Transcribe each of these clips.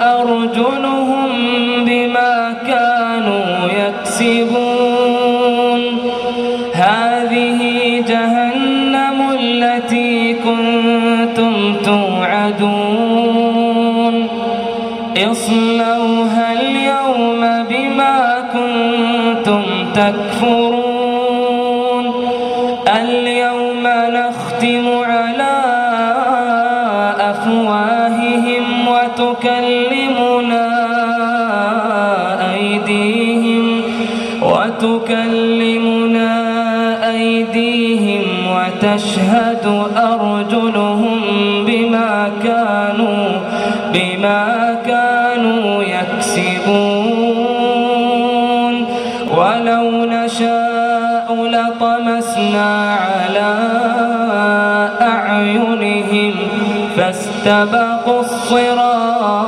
أرجلهم بما كانوا يكسبون. هذه جهنم التي كنتم توعدون. اصلوها اليوم بما كنتم تكفرون. اليوم نختم وتكلمنا أيديهم وتشهد أرجلهم بما كانوا بما كانوا يكسبون. ولو نشاء لطمسنا على أعينهم فاستبقوا الصراط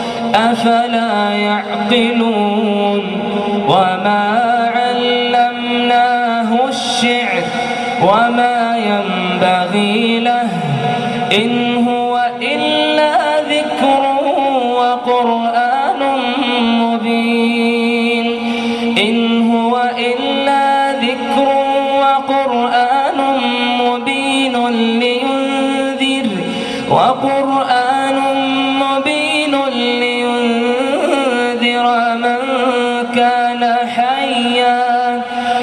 أفلا يعقلون وما علمناه الشعر وما ينبغي له إن هو إلا ذكر وقرآن مبين إن هو إلا ذكر وقرآن مبين لينذر وقرآن